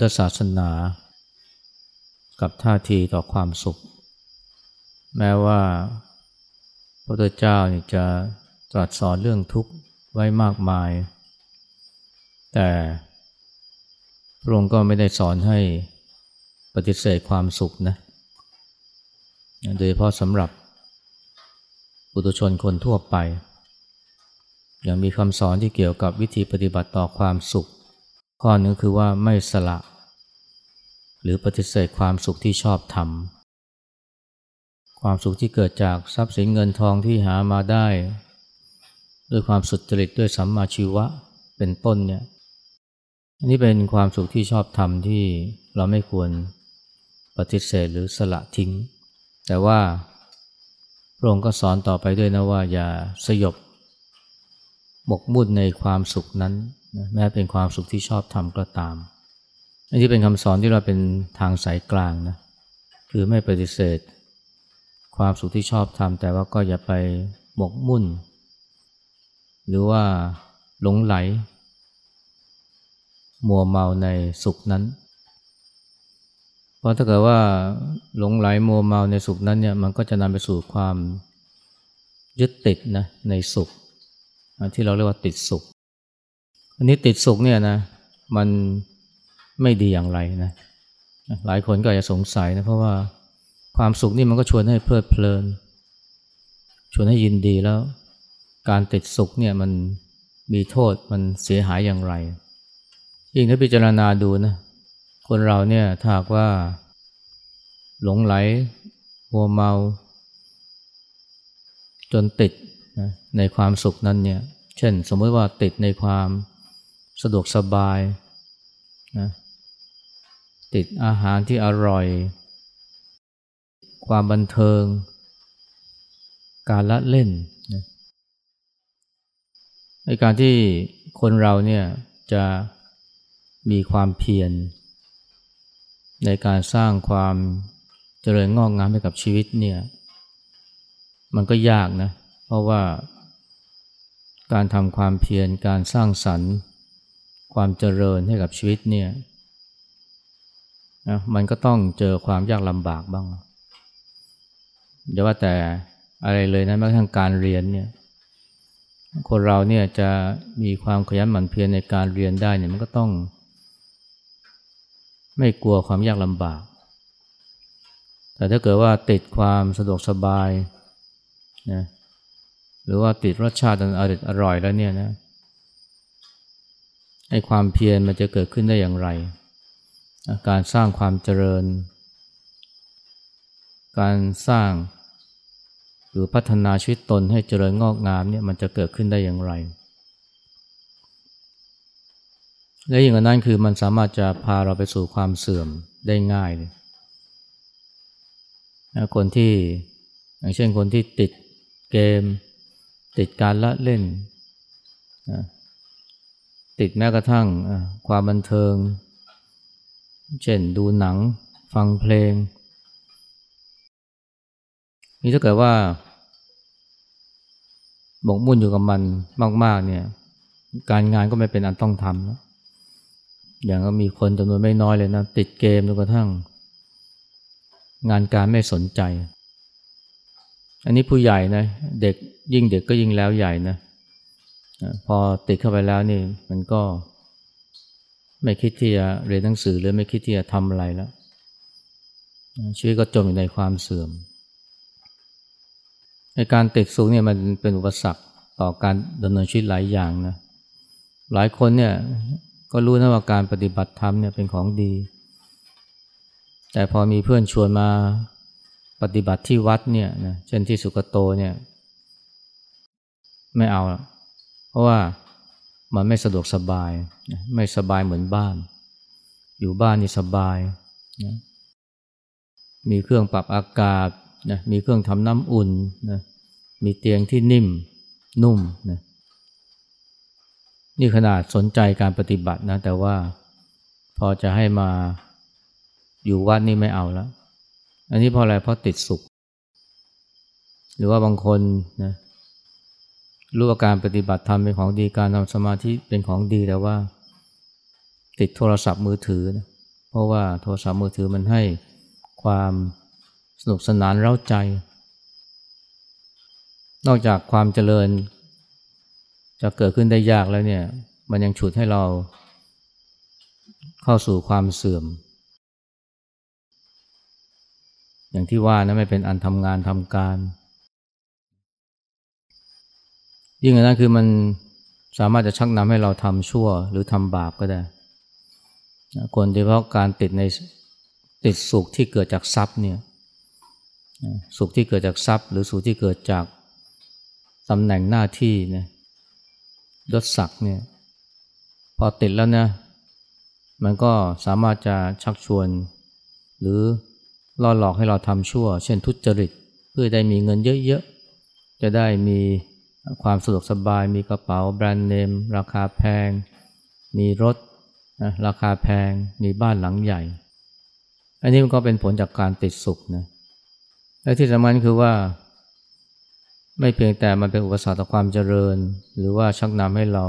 ทธศาสนา กับท่าทีต่อความสุข แม้ว่าพระพุทธเจ้าจะตรัสสอนเรื่องทุกข์ไว้มากมาย แต่พระองค์ก็ไม่ได้สอนให้ปฏิเสธความสุขนะโดยเฉพาะสำหรับปุถุชนคนทั่วไป ยังมีคำสอนที่เกี่ยวกับวิธีปฏิบัติต่อความสุข ข้อนึงคือว่าไม่สละ หรือปฏิเสธความสุขที่ชอบทำความสุขที่เกิดจากทรัพย์สินเงินทองที่หามาได้ ด้วยความสุจริตด้วยสัมมาชีวะเป็นต้นเนี่ยอันนี้เป็นความสุขที่ชอบทำที่เราไม่ควรปฏิเสธหรือสละทิ้ง แต่ว่าพระองค์ก็สอนต่อไปด้วยนะว่าอย่าสยบหมกมุ่นในความสุขนั้น นะแม้เป็นความสุขที่ชอบทำก็ตามอันนี้เป็นคำสอนที่เราเป็นทางสายกลางนะคือไม่ปฏิเสธ ความสุขที่ชอบทำแต่ว่าก็อย่าไปหมกมุ่น หรือว่าหลงไหล มัวเมาในสุขนั้น เพราะถ้าเกิดว่าหลงไหลมัวเมาในสุขนั้นเนี่ยมันก็จะนำไปสู่ความยึดติดนะในสุข ที่เราเรียกว่าติดสุข อันนี้ติดสุขเนี่ยนะมันไม่ดีอย่างไรนะหลายคนก็อาจจะสงสัยนะเพราะว่าความสุขนี่มันก็ชวนให้เพลิดเพลิน ชวนให้ยินดีแล้ว การติดสุขเนี่ยมันมีโทษมันเสียหายอย่างไร ยิ่งถ้าพิจารณาดูนะคนเราเนี่ยถ้าว่า หลงไหลหัวเมา จนติดนะในความสุขนั้นเนี่ย เช่นสมมติว่าติดในความ สะดวกสบายนะติดอาหารที่อร่อย ความบันเทิง การละเล่นนะในการที่คนเราเนี่ยจะมีความเพียรในการสร้างความเจริญงอกงามให้กับชีวิตเนี่ยมันก็ยากนะ เพราะว่าการทำความเพียรการสร้างสรรค์ ความเจริญให้กับชีวิตเนี่ยนะมันก็ต้องเจอความยากลำบากบ้างอย่าว่าแต่อะไรเลยนะแม้กระทั่งการเรียนเนี่ยคนเราเนี่ยจะมีความขยันหมั่นเพียรในการเรียนได้เนี่ยมันก็ต้อง ไม่กลัวความยากลำบาก แต่ถ้าเกิดว่าติดความสะดวกสบายนะหรือว่าติดรสชาติอร่อยอร่อยแล้วเนี่ยนะ ไอ้ความเพียรมันจะเกิดขึ้นได้อย่างไร การสร้างความเจริญ การสร้างหรือพัฒนาชีวิตตนให้เจริญงอกงามเนี่ยมันจะเกิดขึ้นได้อย่างไร และอย่างนั้นคือมันสามารถจะพาเราไปสู่ความเสื่อมได้ง่ายเลยคนที่อย่างเช่นคนที่ติดเกม ติดการละเล่น ติดแม้กระทั่งความบันเทิง เช่นดูหนัง ฟังเพลง นี่ถ้าเกิดว่าบกมุ่นอยู่กับมันมาก ๆ เนี่ย การงานก็ไม่เป็นอันต้องทำนะอย่างก็มีคนจำนวนไม่น้อยเลยนะ ติดเกมจนกระทั่ง งานการไม่สนใจ อันนี้ผู้ใหญ่นะ เด็กยิ่งเด็กก็ยิ่งแล้วใหญ่นะ พอติดเข้าไปแล้วนี่มันก็ไม่คิดที่จะเรียนหนังสือหรือไม่คิดที่จะทำอะไรแล้ว ชีวิตก็จมอยู่ในความเสื่อมในการติดสูงเนี่ยมันเป็นอุปสรรคต่อการดำเนินชีวิตหลายอย่างนะหลายคนเนี่ยก็รู้นะว่าการปฏิบัติธรรมเนี่ยเป็นของดี แต่พอมีเพื่อนชวนมาปฏิบัติที่วัดเนี่ยนะเช่นที่สุกโตเนี่ย ไม่เอา เพราะว่ามันไม่สะดวกสบาย ไม่สบายเหมือนบ้าน อยู่บ้านนี่สบายนะมีเครื่องปรับอากาศนะมีเครื่องทำน้ำอุ่นนะมีเตียงที่นิ่มนุ่มนะนี่ขนาดสนใจการปฏิบัตินะ แต่ว่าพอจะให้มาอยู่วัดนี่ไม่เอาแล้ว อันนี้เพราะอะไรเพราะติดสุข หรือว่าบางคนนะ รู้ว่าการปฏิบัติธรรมเป็นของดีการทำสมาธิเป็นของดีแต่ว่า ติดโทรศัพท์มือถือนะเพราะว่าโทรศัพท์มือถือมันให้ความสนุกสนานเร้าใจ นอกจากความเจริญ จะเกิดขึ้นได้ยากแล้วเนี่ย มันยังฉุดให้เราเข้าสู่ความเสื่อม อย่างที่ว่านะไม่เป็นอันทำงานทำการ ยิ่งอันนั้นคือมันสามารถจะชักนำให้เราทำชั่วหรือทำบาปก็ได้คนโดยเฉพาะการติดในติดสุขที่เกิดจากทรัพย์เนี่ยสุขที่เกิดจากทรัพย์ หรือสุขที่เกิดจากตำแหน่งหน้าที่เนี่ยยศศักดิ์เนี่ยพอติดแล้วนะมันก็สามารถจะชักชวน หรือล่อหลอกให้เราทำชั่ว เช่นทุจริต เพื่อได้มีเงินเยอะๆ จะได้มี ความสะดวกสบายมีกระเป๋าแบรนด์เนม ราคาแพง มีรถนะราคาแพงมีบ้านหลังใหญ่ อันนี้มันก็เป็นผลจากการติดสุขนะและที่สำคัญคือว่า ไม่เพียงแต่มันเป็นอุปสรรคต่อความเจริญ หรือว่าชักนำให้เรา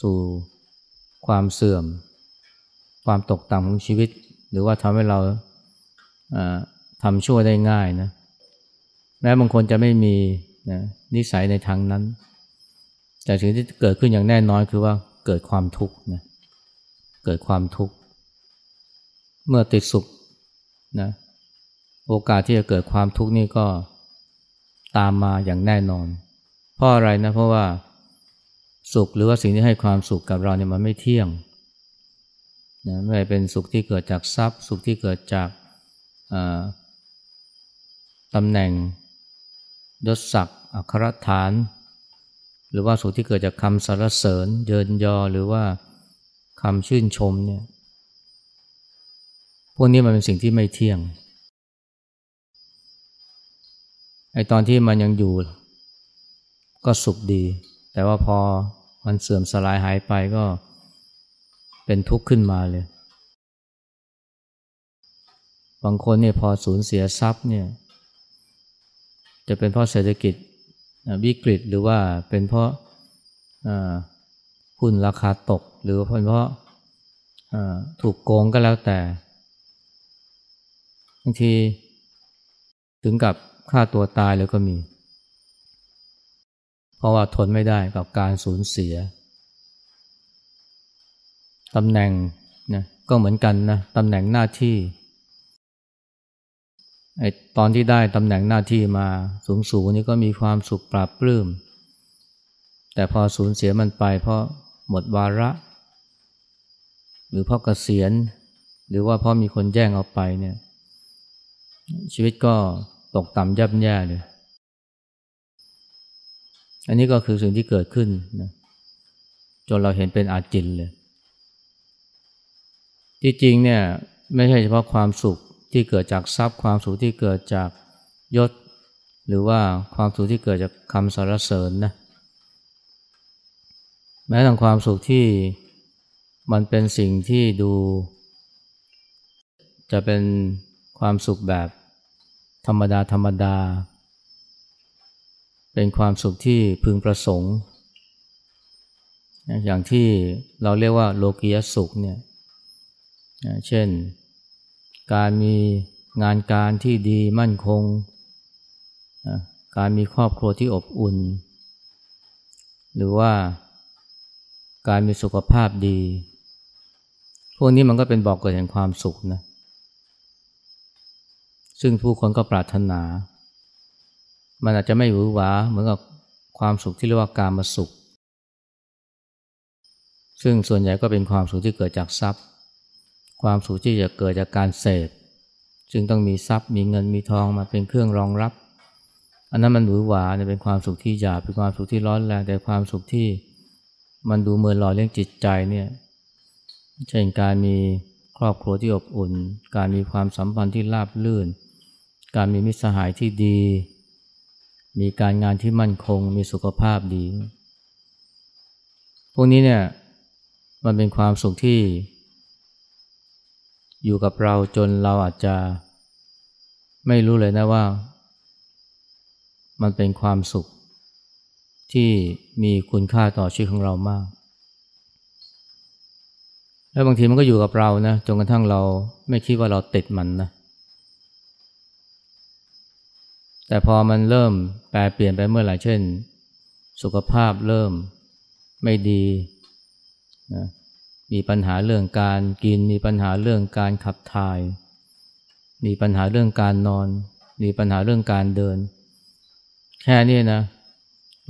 สู่ความเสื่อม ความตกต่ำของชีวิต หรือว่าทำให้เราทำชั่วได้ง่ายนะแม้บางคนจะไม่มี นะนิสัยในทางนั้น แต่สิ่งที่เกิดขึ้นอย่างแน่นอนคือว่าเกิดความทุกข์นะเกิดความทุกข์ เมื่อติดสุขนะโอกาสที่จะเกิดความทุกข์นี่ก็ตามมาอย่างแน่นอน เพราะอะไรนะเพราะว่าสุขหรือว่าสิ่งที่ให้ความสุขกับเราเนี่ยมันไม่เที่ยงนะไม่เป็นสุขที่เกิดจากทรัพย์ สุขที่เกิดจากตำแหน่ง ยศศักดิ์อัครฐาน หรือว่าสุขที่เกิดจากคำสรรเสริญ เยินยอหรือว่าคำชื่นชมเนี่ยพวกนี้มันเป็นสิ่งที่ไม่เที่ยงไอตอนที่มันยังอยู่ ก็สุขดี แต่ว่าพอมันเสื่อมสลายหายไปก็เป็นทุกข์ขึ้นมาเลย บางคนเนี่ยพอสูญเสียทรัพย์เนี่ย จะเป็นเพราะเศรษฐกิจวิกฤตหรือว่าเป็นเพราะหุ้นราคาตก หรือเป็นเพราะถูกโกงก็แล้วแต่บางทีถึงกับฆ่าตัวตายแล้วก็มี เพราะว่าทนไม่ได้กับการสูญเสียตำแหน่งนะก็เหมือนกันนะตำแหน่งหน้าที่ ไอตอนที่ได้ตำแหน่งหน้าที่มาสูงสูงนี่ก็มีความสุขปราบปลื้ม แต่พอสูญเสียมันไปเพราะหมดวาระ หรือเพราะเกษียณ หรือว่าเพราะมีคนแย่งเอาไปเนี่ย ชีวิตก็ตกต่ำยับแย่เลย อันนี้ก็คือสิ่งที่เกิดขึ้นนะจนเราเห็นเป็นอาจินเลย ที่จริงเนี่ยไม่ใช่เฉพาะความสุข ที่เกิดจากทรัพย์ ความสุขที่เกิดจากยศ หรือว่าความสุขที่เกิดจากคำสรรเสริญนะแม้แต่ความสุขที่มันเป็นสิ่งที่ดู จะเป็นความสุขแบบธรรมดาธรรมดา เป็นความสุขที่พึงประสงค์ อย่างที่เราเรียกว่าโลกียสุขเนี่ยเช่น การมีงานการที่ดีมั่นคง การมีครอบครัวที่อบอุ่น หรือว่าการมีสุขภาพดี พวกนี้มันก็เป็นบอกเกิดแห่งความสุขนะ ซึ่งผู้คนก็ปรารถนา มันอาจจะไม่หวือหวาเหมือนกับความสุขที่เรียกว่าการมาสุข ซึ่งส่วนใหญ่ก็เป็นความสุขที่เกิดจากทรัพย์ ความสุขที่จะเกิดจากการเสพจึงต้องมีทรัพย์มีเงินมีทองมาเป็นเครื่องรองรับ อันนั้นมันหวือหวาเนี่ยเป็นความสุขที่หยาบเป็นความสุขที่ร้อนแรงแต่ความสุขที่มันดูเมื่อหล่อเลี้ยงจิตใจเนี่ยเช่นการมีครอบครัวที่อบอุ่น การมีความสัมพันธ์ที่ราบรื่น การมีมิตรสหายที่ดี มีการงานที่มั่นคง มีสุขภาพดี พวกนี้เนี่ยมันเป็นความสุขที่ อยู่กับเราจนเราอาจจะ ไม่รู้เลยนะว่า มันเป็นความสุข ที่มีคุณค่าต่อชีวิตของเรามาก แล้วบางทีมันก็อยู่กับเรานะจนกระทั่งเราไม่คิดว่าเราติดมันนะแต่พอมันเริ่มแปลเปลี่ยนไปเมื่อไหร่เช่น สุขภาพเริ่มไม่ดีนะ มีปัญหาเรื่องการกิน มีปัญหาเรื่องการขับถ่าย มีปัญหาเรื่องการนอน มีปัญหาเรื่องการเดิน แค่นี้นะ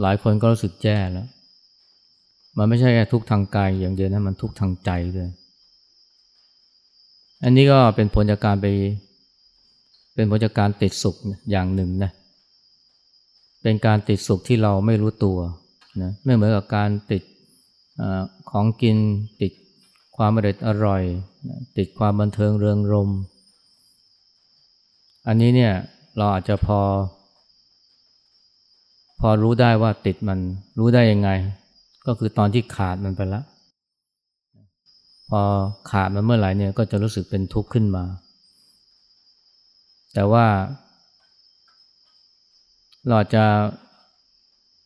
หลายคนก็รู้สึกแย่แล้ว มันไม่ใช่แค่ทุกทางกายอย่างเดียวนะ มันทุกทางใจด้วยอันนี้ก็เป็นผลจากการไป เป็นผลจากการติดสุขอย่างหนึ่งนะเป็นการติดสุขที่เราไม่รู้ตัวนะไม่เหมือนกับการติดอของกินติด ความอร่อยอร่อย ติดความบันเทิงเริงรม อันนี้เนี่ยเราอาจจะพอ พอรู้ได้ว่าติดมันรู้ได้ยังไง ก็คือตอนที่ขาดมันไปแล้วพอขาดมันเมื่อไหร่เนี่ยก็จะรู้สึกเป็นทุกข์ขึ้นมา แต่ว่า เราจะ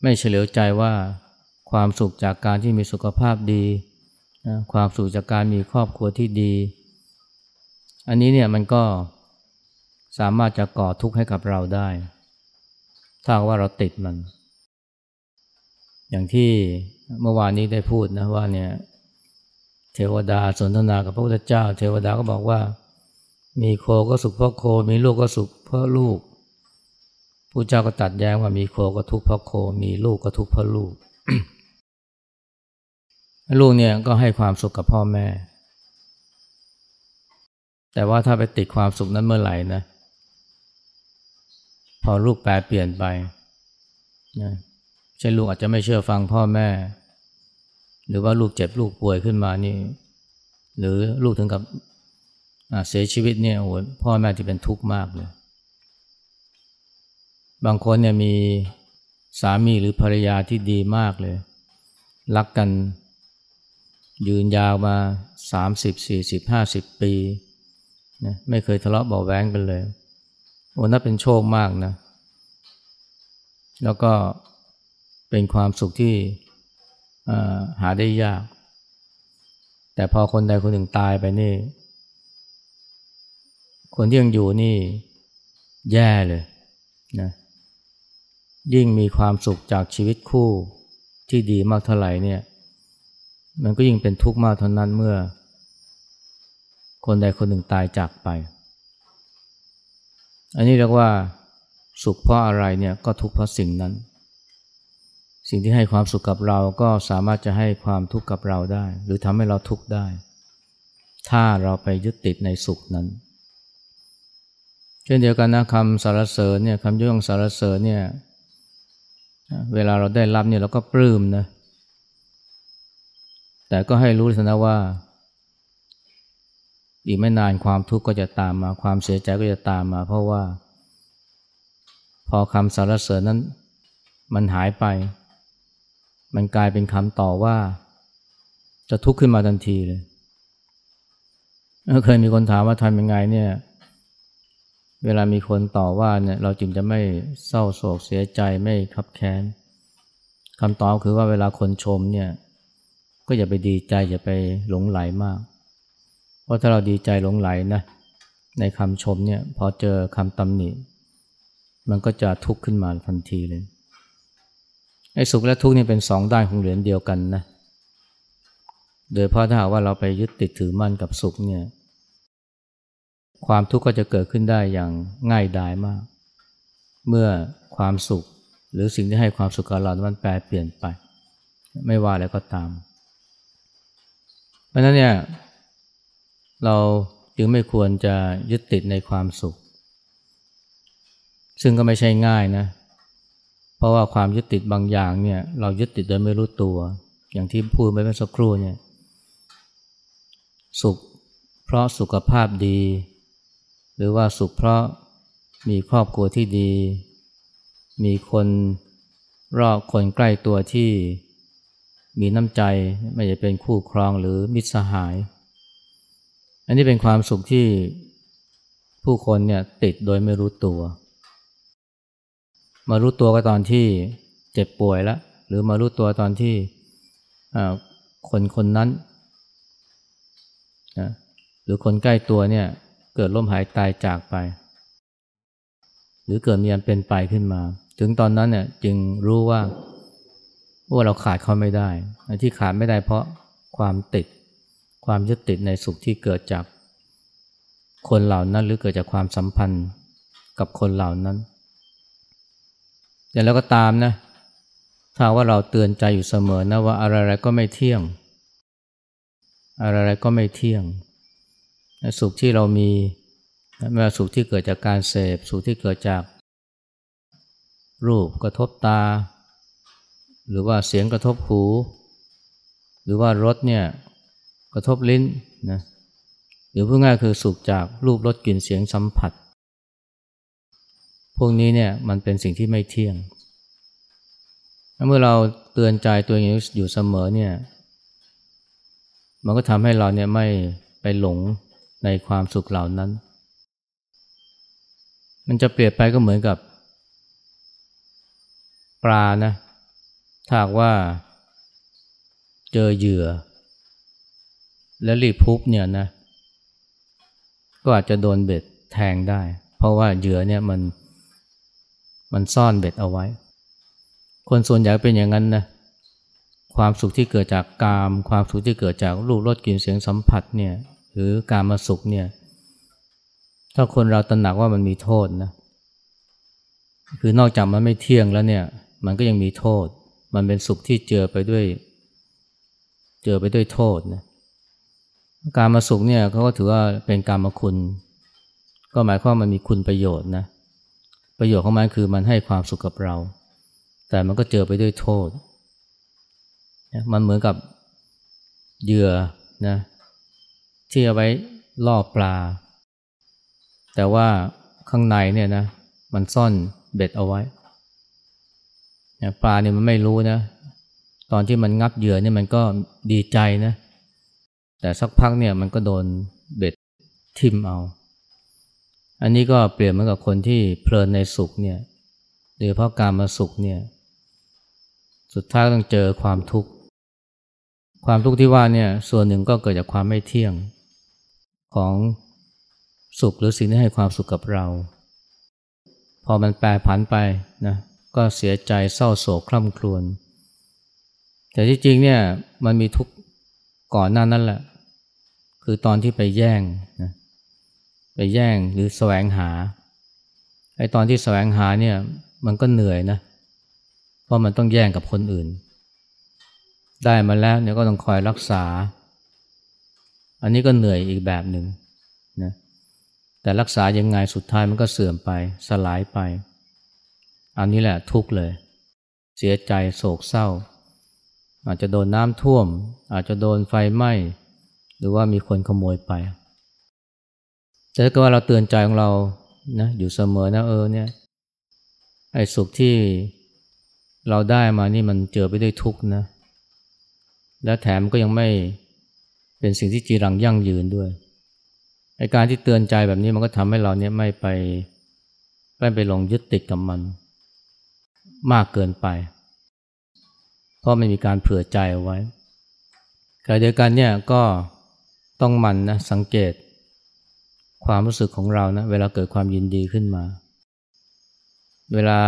ไม่เฉลียวใจว่าความสุขจากการที่มีสุขภาพดี นะความสุขจากการมีครอบครัวที่ดี อันนี้เนี่ยมันก็สามารถจะก่อทุกข์ให้กับเราได้ ถ้าว่าเราติดมัน อย่างที่เมื่อวานนี้ได้พูดนะว่าเนี่ยเทวดาสนทนากับพระพุทธเจ้า เทวดาก็บอกว่า มีโคก็สุขเพราะโค มีลูกก็สุขเพราะลูกผู้เจ้าก็ตัดแย้งว่ามีโคก็ทุกข์เพราะโค มีลูกก็ทุกข์เพราะลูก ลูกเนี่ยก็ให้ความสุขกับพ่อแม่ แต่ว่าถ้าไปติดความสุขนั้นเมื่อไหร่นะ พอลูกแปลเปลี่ยนไปนะเช่นลูกอาจจะไม่เชื่อฟังพ่อแม่ หรือว่าลูกเจ็บลูกป่วยขึ้นมานี่ หรือลูกถึงกับเสียชีวิตเนี่ยโอ้พ่อแม่จะเป็นทุกข์มากเลย บางคนเนี่ยมีสามีหรือภรรยาที่ดีมากเลย รักกัน ยืนยาวมาสามสิบสี่สิบห้าสิบปีนะไม่เคยทะเลาะเบาแวงกันเลยโอ้น่าเป็นโชคมากนะ แล้วก็เป็นความสุขที่หาได้ยาก แต่พอคนใดคนหนึ่งตายไปนี่ คนที่ยังอยู่นี่แย่เลยนะยิ่งมีความสุขจากชีวิตคู่ที่ดีมากเท่าไหร่เนี่ย มันก็ยิ่งเป็นทุกข์มากเท่านั้นเมื่อ คนใดคนหนึ่งตายจากไป อันนี้เรียกว่าสุขเพราะอะไรเนี่ยก็ทุกข์เพราะสิ่งนั้น สิ่งที่ให้ความสุขกับเราก็สามารถจะให้ความทุกข์กับเราได้ หรือทำให้เราทุกข์ได้ ถ้าเราไปยึดติดในสุขนั้น เช่นเดียวกันนะคำสารเสริญเนี่ยคำย่องสารเสริญเนี่ยเวลาเราได้รับเนี่ยเราก็ปลื้มนะ แต่ก็ให้รู้นะว่า อีกไม่นานความทุกข์ก็จะตามมา ความเสียใจก็จะตามมา เพราะว่า พอคำสรรเสริญนั้น มันหายไป มันกลายเป็นคำต่อว่า จะทุกข์ขึ้นมาทันทีเลยเคยมีคนถามว่าทำยังไงเนี่ย เวลามีคนต่อว่าเนี่ย เราจึงจะไม่เศร้าโศกเสียใจไม่ขับแค้นคำตอบคือว่าเวลาคนชมเนี่ย ก็อย่าไปดีใจอย่าไปหลงไหลมาก เพราะถ้าเราดีใจหลงไหลนะในคำชมเนี่ยพอเจอคำตำหนิ มันก็จะทุกข์ขึ้นมาทันทีเลยไอ้สุขและทุกข์นี่เป็นสองด้านของเหรียญเดียวกันนะโดยเพราะถ้าหากว่าเราไปยึดติดถือมั่นกับสุขเนี่ยความทุกข์ก็จะเกิดขึ้นได้อย่างง่ายดายมาก เมื่อความสุข หรือสิ่งที่ให้ความสุขกับเรา มันแปลเปลี่ยนไป ไม่ว่าอะไรก็ตาม เพราะนั้นเนี่ยเราจึงไม่ควรจะยึดติดในความสุข ซึ่งก็ไม่ใช่ง่ายนะ เพราะว่าความยึดติดบางอย่างเนี่ยเรายึดติดโดยไม่รู้ตัว อย่างที่พูดไปเมื่อสักครู่เนี่ยสุขเพราะสุขภาพดี หรือว่าสุขเพราะมีครอบครัวที่ดี มีคนรอบคนใกล้ตัวที่ มีน้ำใจไม่จะเป็นคู่ครองหรือมิตรสหาย อันนี้เป็นความสุขที่ผู้คนเนี่ยติดโดยไม่รู้ตัว มารู้ตัวก็ตอนที่เจ็บป่วยแล้ว หรือมารู้ตัวตอนที่คนคนนั้นนะหรือคนใกล้ตัวเนี่ยเกิดล้มหายตายจากไป หรือเกิดมีอันเป็นไปขึ้นมา ถึงตอนนั้นเนี่ยจึงรู้ว่า ว่าเราขาดเขาไม่ได้ที่ขาดไม่ได้เพราะความติด ความยึดติดในสุขที่เกิดจากคนเหล่านั้นหรือเกิดจากความสัมพันธ์กับคนเหล่านั้นแต่แล้วก็ตามนะถ้าว่าเราเตือนใจอยู่เสมอนะว่าอะไรๆก็ไม่เที่ยง อะไรๆก็ไม่เที่ยง สุขที่เรามีไม่ว่าสุขที่เกิดจากการเสพ สุขที่เกิดจากรูปกระทบตา หรือว่าเสียงกระทบหู หรือว่ารสเนี่ยกระทบลิ้นนะหรือพูดง่ายคือสุขจากรูปรสกลิ่นเสียงสัมผัส พวกนี้เนี่ยมันเป็นสิ่งที่ไม่เที่ยง เมื่อเราเตือนใจตัวเองอยู่เสมอเนี่ยมันก็ทำให้เราเนี่ยไม่ไปหลงในความสุขเหล่านั้น มันจะเปรียบไปก็เหมือนกับ ปลานะ ถ้าว่าเจอเหยื่อ แล้วรีบพุบเนี่ยนะ ก็อาจจะโดนเบ็ดแทงได้ เพราะว่าเหยื่อเนี่ยมันมันซ่อนเบ็ดเอาไว้ คนส่วนใหญ่เป็นอย่างนั้นนะ ความสุขที่เกิดจากกาม ความสุขที่เกิดจากรูปรสกลิ่นเสียงสัมผัสเนี่ยหรือการมาสุขเนี่ย ถ้าคนเราตระหนักว่ามันมีโทษนะ คือนอกจากมันไม่เที่ยงแล้วเนี่ย มันก็ยังมีโทษ มันเป็นสุขที่เจอไปด้วย เจอไปด้วยโทษนะการมาสุขเนี่ยเขาก็ถือว่าเป็นการมาคุณ ก็หมายความมันมีคุณประโยชน์นะประโยชน์ของมันคือมันให้ความสุขกับเรา แต่มันก็เจอไปด้วยโทษ มันเหมือนกับเหยื่อนะที่เอาไว้ล่อปลา แต่ว่าข้างในเนี่ยนะมันซ่อนเบ็ดเอาไว้ ปลาเนี่ยมันไม่รู้นะ ตอนที่มันงับเหยื่อเนี่ยมันก็ดีใจนะ แต่สักพักเนี่ยมันก็โดนเบ็ดทิ่มเอา อันนี้ก็เปลี่ยนเหมือนกับคนที่เพลินในสุขเนี่ยโดยเพราะการมาสุขเนี่ย สุดท้ายต้องเจอความทุกข์ ความทุกข์ที่ว่าเนี่ยส่วนหนึ่งก็เกิดจากความไม่เที่ยงของสุขหรือสิ่งที่ให้ความสุขกับเรา พอมันแปรผันไปนะ ก็เสียใจเศร้าโศกคร่ำครวญ แต่ที่จริงเนี่ยมันมีทุกข์ก่อนหน้านั้นแหละ คือตอนที่ไปแย่งนะไปแย่งหรือแสวงหาไอ้ตอนที่แสวงหาเนี่ยมันก็เหนื่อยนะเเพราะมันต้องแย่งกับคนอื่น ได้มาแล้วเนี่ยก็ต้องคอยรักษา อันนี้ก็เหนื่อยอีกแบบหนึ่งนะแต่รักษายังไงสุดท้ายมันก็เสื่อมไปสลายไป อันนี้แหละทุกเลย เสียใจโศกเศร้า อาจจะโดนน้ำท่วม อาจจะโดนไฟไหม้ หรือว่ามีคนขโมยไป แต่ก็ว่าเราเตือนใจของเรานะอยู่เสมอนะเออเนี่ยไอ้สุขที่เราได้มานี่มันเจอไปด้วยทุกนะ และแถมก็ยังไม่เป็นสิ่งที่จีรังยั่งยืนด้วยไอการที่เตือนใจแบบนี้มันก็ทำให้เราเนี่ยไม่ไปไม่ไปหลงยึดติดกับมัน มากเกินไป เพราะไม่มีการเผื่อใจเอาไว้ขณะเดียวกันเนี่ยก็ต้องมันนะสังเกต ความรู้สึกของเรานะเวลาเกิดความยินดีขึ้นมา เวลา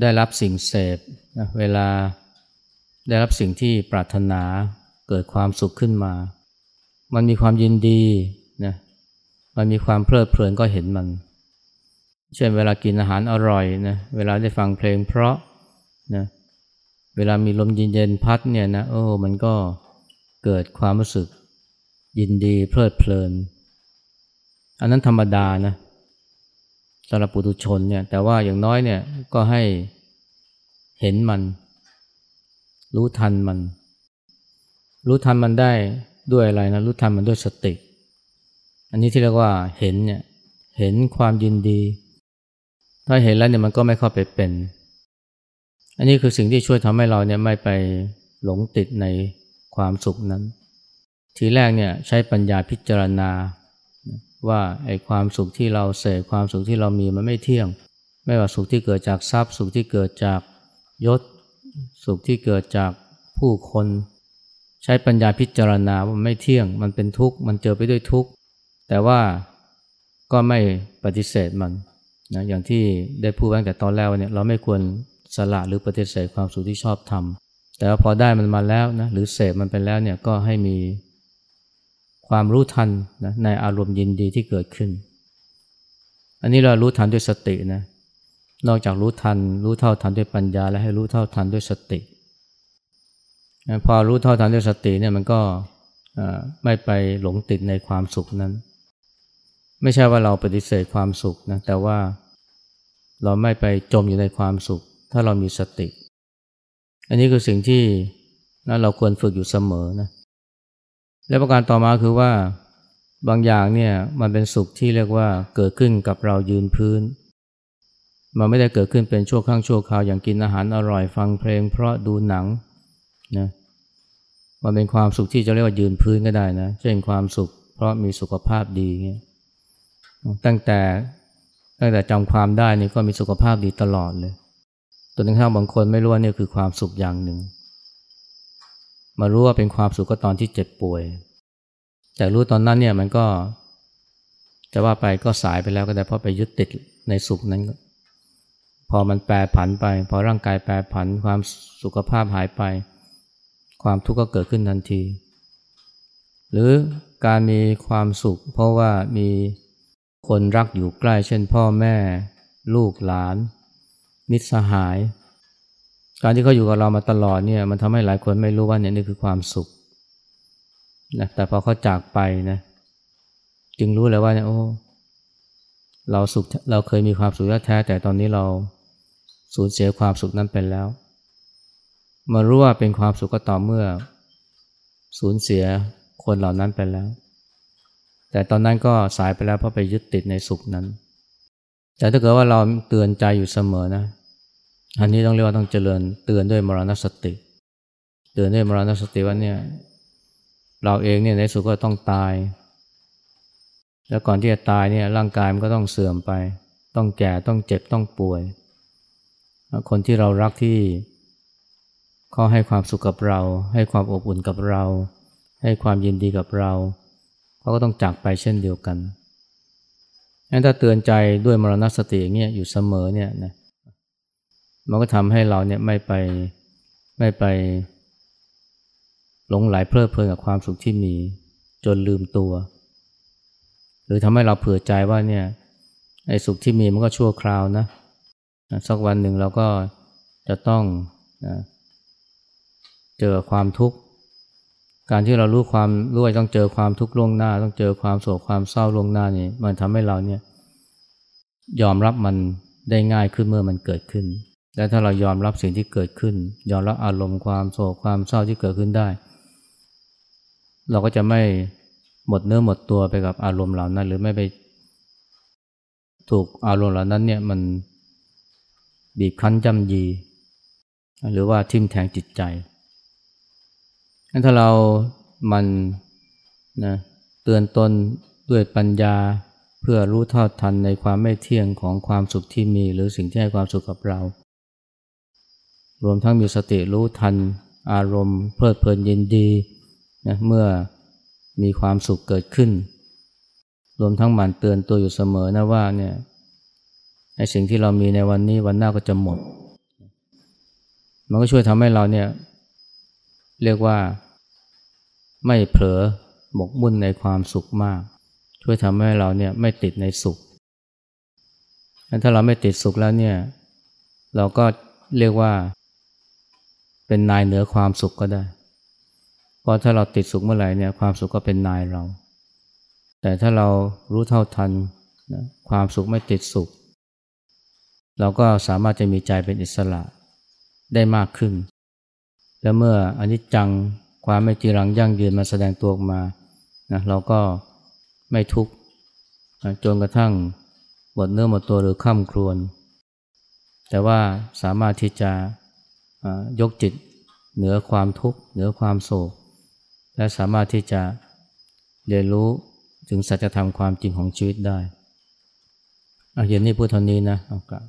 ได้รับสิ่งเสพนะเวลาได้รับสิ่งที่ปรารถนาเกิดความสุขขึ้นมา มันมีความยินดีนะมันมีความเพลิดเพลินก็เห็นมัน เช่นเวลากินอาหารอร่อยนะเวลาได้ฟังเพลงเพราะนะเวลามีลมเย็นๆพัดเนี่ยนะโอ้มันก็เกิดความรู้สึกยินดีเพลิดเพลิน อันนั้นธรรมดานะสำหรับปุถุชนเนี่ยแต่ว่าอย่างน้อยเนี่ยก็ให้เห็นมัน รู้ทันมัน รู้ทันมันได้ด้วยอะไรนะรู้ทันมันด้วยสติ อันนี้ที่เรียกว่าเห็นเนี่ยเห็นความยินดี ถ้าเห็นแล้วเนี่ยมันก็ไม่เข้าไปเป็น อันนี้คือสิ่งที่ช่วยทำให้เราเนี่ยไม่ไปหลงติดในความสุขนั้น ทีแรกเนี่ยใช้ปัญญาพิจารณาว่าไอ้ความสุขที่เราเสพความสุขที่เรามีมันไม่เที่ยง ไม่ว่าสุขที่เกิดจากทรัพย์ สุขที่เกิดจากยศ สุขที่เกิดจากผู้คน ใช้ปัญญาพิจารณาว่าไม่เที่ยง มันเป็นทุกข์มันเจอไปด้วยทุกข์แต่ว่าก็ไม่ปฏิเสธมัน นะอย่างที่ได้พูดตั้งแต่ตอนแรกเนี่ยเราไม่ควรสละหรือปฏิเสธความสุขที่ชอบทำแต่ว่าพอได้มันมาแล้วนะหรือเสพมันไปแล้วเนี่ยก็ให้มีความรู้ทันนะในอารมณ์ยินดีที่เกิดขึ้น อันนี้เรารู้ทันด้วยสตินะนอกจากรู้ทัน รู้เท่าทันด้วยปัญญา และให้รู้เท่าทันด้วยสติพอรู้เท่าทันด้วยสติเนี่ยมันก็ไม่ไปหลงติดในความสุขนั้น ไม่ใช่ว่าเราปฏิเสธความสุขนะแต่ว่าเราไม่ไปจมอยู่ในความสุข ถ้าเรามีสติ อันนี้คือสิ่งที่นะเราควรฝึกอยู่เสมอนะและประการต่อมาคือว่าบางอย่างเนี่ยมันเป็นสุขที่เรียกว่าเกิดขึ้นกับเรายืนพื้น มันไม่ได้เกิดขึ้นเป็นชั่วข้งชั่วคราวอย่างกินอาหารอร่อยฟังเพลง เพราะดูหนังนะมันเป็นความสุขที่จะเรียกว่ายืนพื้นก็ได้นะเช่นความสุข เพราะมีสุขภาพดีเงี้ย ตั้งแต่ตั้งแต่จำความได้นี่ก็มีสุขภาพดีตลอดเลยตัวนึงถ้าบางคนไม่รู้ว่านี่คือความสุขอย่างหนึ่ง มารู้ว่าเป็นความสุขก็ตอนที่เจ็บป่วย แต่รู้ตอนนั้นเนี่ยมันก็จะว่าไปก็สายไปแล้วก็ได้เพราะไปยึดติดในสุขนั้น พอมันแปรผันไป พอร่างกายแปรผันความสุขภาพหายไป ความทุกข์ก็เกิดขึ้นทันที หรือการมีความสุข เพราะว่ามี คนรักอยู่ใกล้เช่นพ่อแม่ ลูกหลาน มิตรสหาย การที่เขาอยู่กับเรามาตลอดเนี่ยมันทำให้หลายคนไม่รู้ว่าเนี่ยนี่คือความสุขนะแต่พอเขาจากไปนะจึงรู้เลยว่าเนี่ยโอ้เราสุขเราเคยมีความสุขแท้แต่ตอนนี้เราสูญเสียความสุขนั้นไปแล้ว มารู้ว่าเป็นความสุขก็ต่อเมื่อ สูญเสียคนเหล่านั้นไปแล้ว แต่ตอนนั้นก็สายไปแล้วเพราะไปยึดติดในสุขนั้น แต่ถ้าเกิดว่าเราเตือนใจอยู่เสมอนะ อันนี้ต้องเรียกว่าต้องเจริญเตือนด้วยมรณสติ เตือนด้วยมรณสติว่าเนี่ยเราเองเนี่ยในสุดก็ต้องตาย แล้วก่อนที่จะตายเนี่ยร่างกายมันก็ต้องเสื่อมไป ต้องแก่ต้องเจ็บต้องป่วย คนที่เรารักที่เขาให้ความสุขกับเรา ให้ความอบอุ่นกับเรา ให้ความยินดีกับเรา เขาก็ต้องจากไปเช่นเดียวกันงั้นถ้าเตือนใจด้วยมรณสติอย่างเงี้ยอยู่เสมอเนี่ยนะมันก็ทำให้เราเนี่ยไม่ไปไม่ไปหลงไหลเพลิดเพลินกับความสุขที่มีจนลืมตัว หรือทำให้เราเผื่อใจว่าเนี่ยไอ้สุขที่มีมันก็ชั่วคราวนะสักวันหนึ่งเราก็จะต้องนะเจอความทุกข์ การที่เรารู้ความรู้ว่าต้องเจอความทุกข์ล่วงหน้า ต้องเจอความโศกความเศร้าล่วงหน้านี่มันทำให้เราเนี่ยยอมรับมันได้ง่ายขึ้นเมื่อมันเกิดขึ้น และถ้าเรายอมรับสิ่งที่เกิดขึ้น ยอมรับอารมณ์ความโศกความเศร้าที่เกิดขึ้นได้ เราก็จะไม่หมดเนื้อหมดตัวไปกับอารมณ์เหล่านั้น หรือไม่ไปถูกอารมณ์เหล่านั้นเนี่ยมันบีบคั้นจำยี หรือว่าทิ่มแทงจิตใจ ถ้าเรามันนะเตือนตนด้วยปัญญาเพื่อรู้เท่าทันในความไม่เที่ยงของความสุขที่มี หรือสิ่งที่ให้ความสุขกับเรา รวมทั้งมีสติรู้ทัน อารมณ์เพลิดเพลินยินดีนะเมื่อมีความสุขเกิดขึ้น รวมทั้งหมั่นเตือนตัวอยู่เสมอนะว่าเนี่ยไอ้สิ่งที่เรามีในวันนี้วันหน้าก็จะหมด มันก็ช่วยทำให้เราเนี่ยเรียกว่า ไม่เผลอหมกมุ่นในความสุขมาก ช่วยทำให้เราเนี่ยไม่ติดในสุข ถ้าเราไม่ติดสุขแล้วเนี่ย เราก็เรียกว่า เป็นนายเหนือความสุขก็ได้ เพราะถ้าเราติดสุขเมื่อไหร่เนี่ยความสุขก็เป็นนายเรา แต่ถ้าเรารู้เท่าทันนะความสุขไม่ติดสุข เราก็สามารถจะมีใจเป็นอิสระได้มากขึ้น และเมื่ออนิจจัง ความไม่จีรังยั่งยืนมาแสดงตัวออกมานะเราก็ไม่ทุกข์จนกระทั่งหมดเนื้อหมดตัวหรือข้ามครวน แต่ว่าสามารถที่จะยกจิตเหนือความทุกข์เหนือความโศก และสามารถที่จะเรียนรู้ถึงสัจธรรมความจริงของชีวิตได้อาเย็นนี้พูดเท่านี้นะเอากลับ